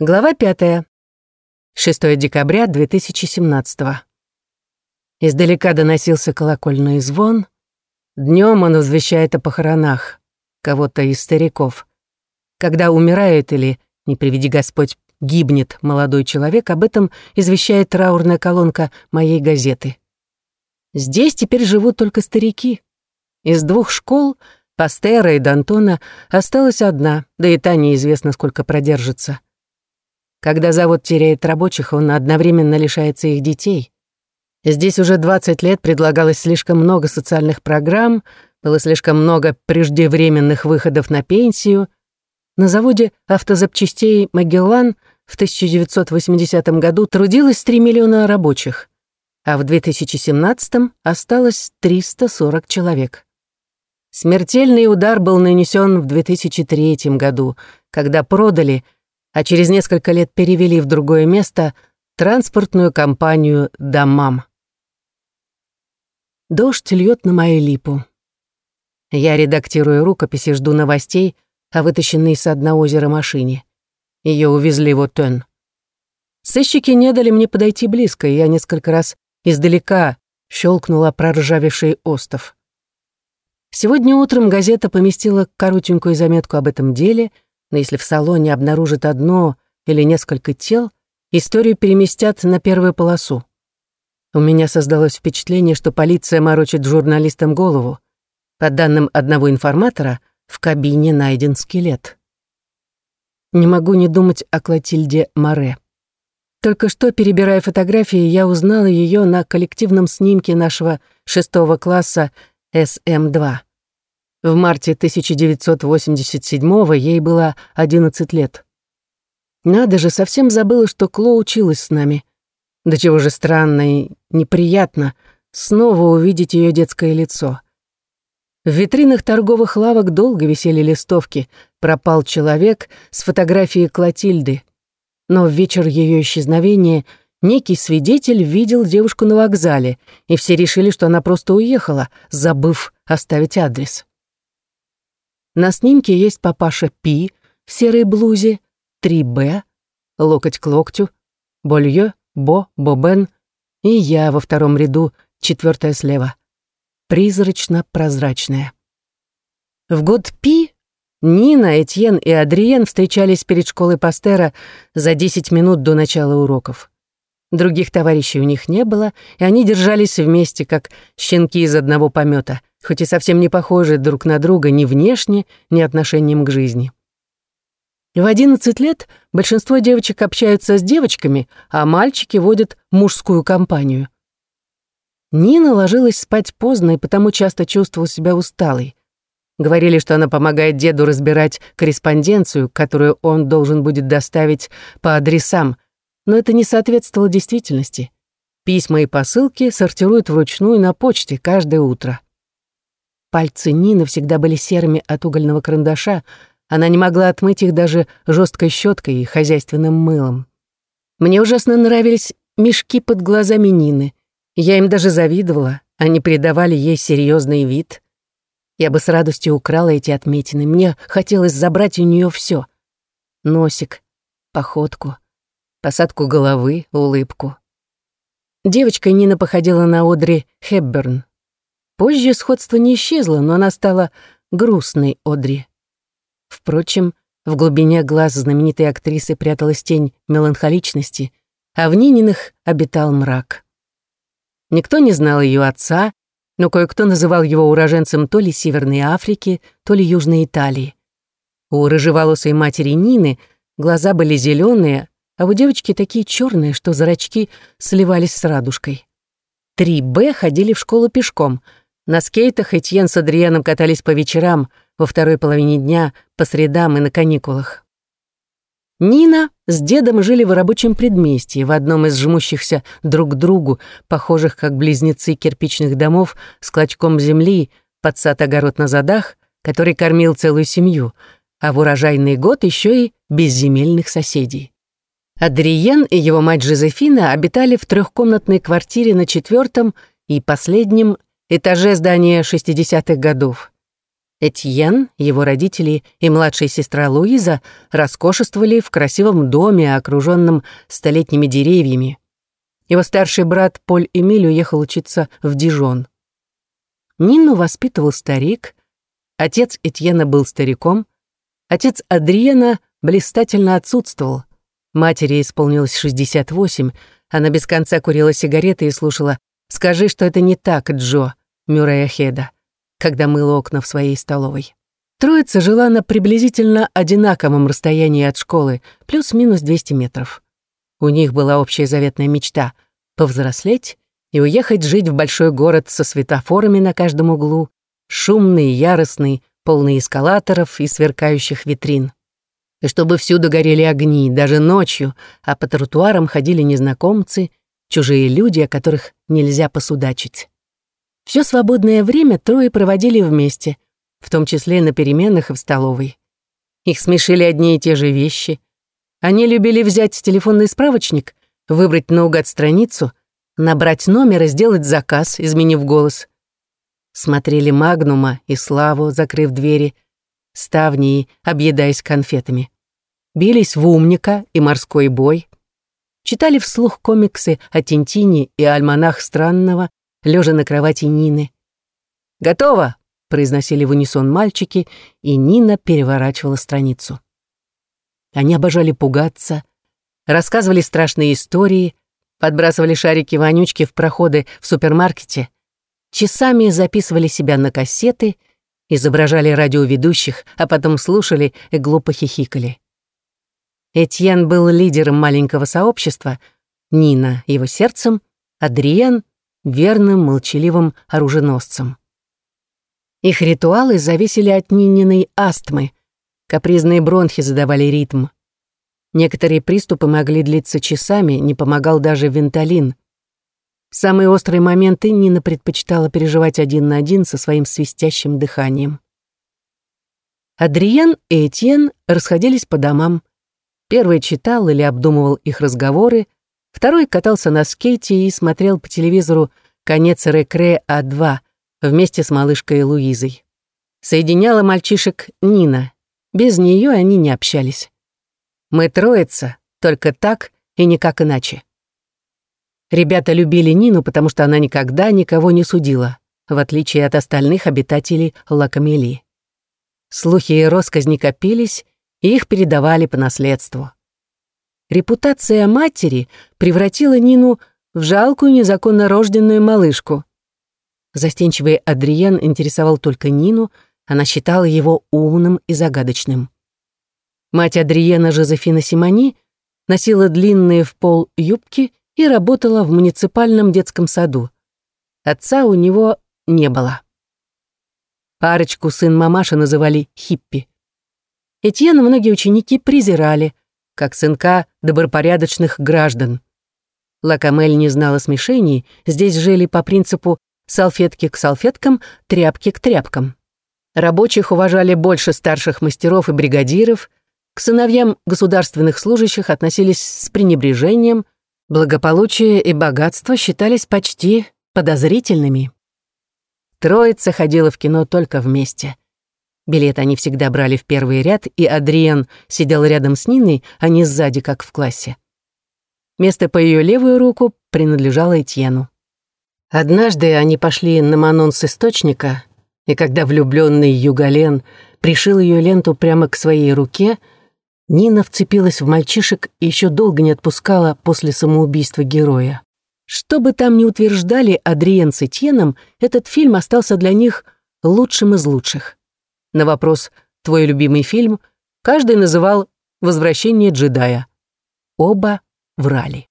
Глава пятая. 6 декабря 2017 Издалека доносился колокольный звон. Днем он возвещает о похоронах кого-то из стариков. Когда умирает или, не приведи Господь, гибнет молодой человек, об этом извещает траурная колонка моей газеты. Здесь теперь живут только старики. Из двух школ, Пастера и Д'Антона, осталась одна, да и та неизвестно, сколько продержится. Когда завод теряет рабочих, он одновременно лишается их детей. Здесь уже 20 лет предлагалось слишком много социальных программ, было слишком много преждевременных выходов на пенсию. На заводе автозапчастей «Магеллан» в 1980 году трудилось 3 миллиона рабочих, а в 2017 осталось 340 человек. Смертельный удар был нанесен в 2003 году, когда продали а через несколько лет перевели в другое место транспортную компанию «Дамам». Дождь льет на мою липу. Я редактирую рукописи, жду новостей о вытащенной с дна озера машине. Ее увезли в Отен. Сыщики не дали мне подойти близко, и я несколько раз издалека щелкнула проржавевший остов. Сегодня утром газета поместила коротенькую заметку об этом деле — но если в салоне обнаружат одно или несколько тел, историю переместят на первую полосу. У меня создалось впечатление, что полиция морочит журналистам голову. По данным одного информатора, в кабине найден скелет. Не могу не думать о Клотильде Море. Только что, перебирая фотографии, я узнала ее на коллективном снимке нашего шестого класса СМ-2. В марте 1987-го ей было 11 лет. Надо же, совсем забыла, что Кло училась с нами. До чего же странно и неприятно снова увидеть ее детское лицо. В витринах торговых лавок долго висели листовки «Пропал человек» с фотографией Клотильды. Но в вечер ее исчезновения некий свидетель видел девушку на вокзале, и все решили, что она просто уехала, забыв оставить адрес. На снимке есть папаша Пи в серой блузе, 3Б, локоть к локтю, Болье, Бо, Бобен и я во втором ряду, четвертая слева. Призрачно-прозрачная. В год Пи Нина, Этьен и Адриен встречались перед школой Пастера за 10 минут до начала уроков. Других товарищей у них не было, и они держались вместе, как щенки из одного помета — хоть и совсем не похожи друг на друга ни внешне, ни отношением к жизни. В 11 лет большинство девочек общаются с девочками, а мальчики водят мужскую компанию. Нина ложилась спать поздно и потому часто чувствовала себя усталой. Говорили, что она помогает деду разбирать корреспонденцию, которую он должен будет доставить по адресам, но это не соответствовало действительности. Письма и посылки сортируют вручную на почте каждое утро. Пальцы Нины всегда были серыми от угольного карандаша, она не могла отмыть их даже жесткой щеткой и хозяйственным мылом. Мне ужасно нравились мешки под глазами Нины. Я им даже завидовала, они придавали ей серьезный вид. Я бы с радостью украла эти отметины, мне хотелось забрать у нее все: Носик, походку, посадку головы, улыбку. Девочка Нина походила на Одри Хепберн, Позже сходство не исчезло, но она стала грустной Одри. Впрочем, в глубине глаз знаменитой актрисы пряталась тень меланхоличности, а в Нининых обитал мрак. Никто не знал ее отца, но кое-кто называл его уроженцем то ли Северной Африки, то ли Южной Италии. У рыжеволосой матери Нины глаза были зеленые, а у девочки такие черные, что зрачки сливались с радужкой. Три Б ходили в школу пешком — на скейтах Этьен с Адрианом катались по вечерам, во второй половине дня, по средам и на каникулах. Нина с дедом жили в рабочем предместье, в одном из жмущихся друг к другу, похожих как близнецы кирпичных домов с клочком земли под сад-огород на задах, который кормил целую семью, а в урожайный год еще и безземельных соседей. Адриен и его мать Жозефина обитали в трехкомнатной квартире на четвертом и последнем этаже здания 60-х годов. Этьен, его родители и младшая сестра Луиза роскошествовали в красивом доме, окруженном столетними деревьями. Его старший брат Поль Эмиль уехал учиться в Дижон. Нину воспитывал старик, отец Этьена был стариком, отец Адриена блистательно отсутствовал. Матери исполнилось 68, она без конца курила сигареты и слушала «Скажи, что это не так, Джо», Мюррея Хеда, когда мыла окна в своей столовой. Троица жила на приблизительно одинаковом расстоянии от школы, плюс-минус 200 метров. У них была общая заветная мечта — повзрослеть и уехать жить в большой город со светофорами на каждом углу, шумный, яростный, полный эскалаторов и сверкающих витрин. И чтобы всюду горели огни, даже ночью, а по тротуарам ходили незнакомцы, чужие люди, о которых нельзя посудачить. Все свободное время трое проводили вместе, в том числе на переменах и в столовой. Их смешили одни и те же вещи. Они любили взять телефонный справочник, выбрать наугад страницу — набрать номер и сделать заказ, изменив голос. Смотрели Магнума и Славу, закрыв двери, ставни объедаясь конфетами. Бились в умника и морской бой. Читали вслух комиксы о Тинтине и альманах Странного, лежа на кровати Нины. «Готово!» — произносили в унисон мальчики, и Нина переворачивала страницу. Они обожали пугаться, рассказывали страшные истории, подбрасывали шарики-вонючки в проходы в супермаркете, часами записывали себя на кассеты, изображали радиоведущих, а потом слушали и глупо хихикали. Этьен был лидером маленького сообщества, Нина — его сердцем, Адриен — верным, молчаливым оруженосцем. Их ритуалы зависели от Нининой астмы, капризные бронхи задавали ритм. Некоторые приступы могли длиться часами, не помогал даже венталин. В самые острые моменты Нина предпочитала переживать один на один со своим свистящим дыханием. Адриен и Этьен расходились по домам. Первый читал или обдумывал их разговоры, второй катался на скейте и смотрел по телевизору «Конец Рекре А2» вместе с малышкой Луизой. Соединяла мальчишек Нина. Без нее они не общались. Мы троица, только так и никак иначе. Ребята любили Нину, потому что она никогда никого не судила, в отличие от остальных обитателей Лакамели. Слухи и росказни копились, и их передавали по наследству. Репутация матери превратила Нину в жалкую незаконно рожденную малышку. Застенчивый Адриен интересовал только Нину, она считала его умным и загадочным. Мать Адриена Жозефина Симони носила длинные в пол юбки и работала в муниципальном детском саду. Отца у него не было. Парочку сын мамаша называли хиппи. Этьена многие ученики презирали, как сынка добропорядочных граждан. Лакамель не знала смешений, здесь жили по принципу салфетки к салфеткам, тряпки к тряпкам. Рабочих уважали больше старших мастеров и бригадиров, к сыновьям государственных служащих относились с пренебрежением, благополучие и богатство считались почти подозрительными. Троица ходила в кино только вместе. Билет они всегда брали в первый ряд, и Адриен сидел рядом с Ниной, а не сзади, как в классе. Место по ее левую руку принадлежало Этьену. Однажды они пошли на Манон с источника, и когда влюбленный Югален пришил ее ленту прямо к своей руке — Нина вцепилась в мальчишек и еще долго не отпускала после самоубийства героя. Что бы там ни утверждали Адриен с Этьеном, этот фильм остался для них лучшим из лучших. На вопрос «Твой любимый фильм?» каждый называл «Возвращение джедая». Оба врали.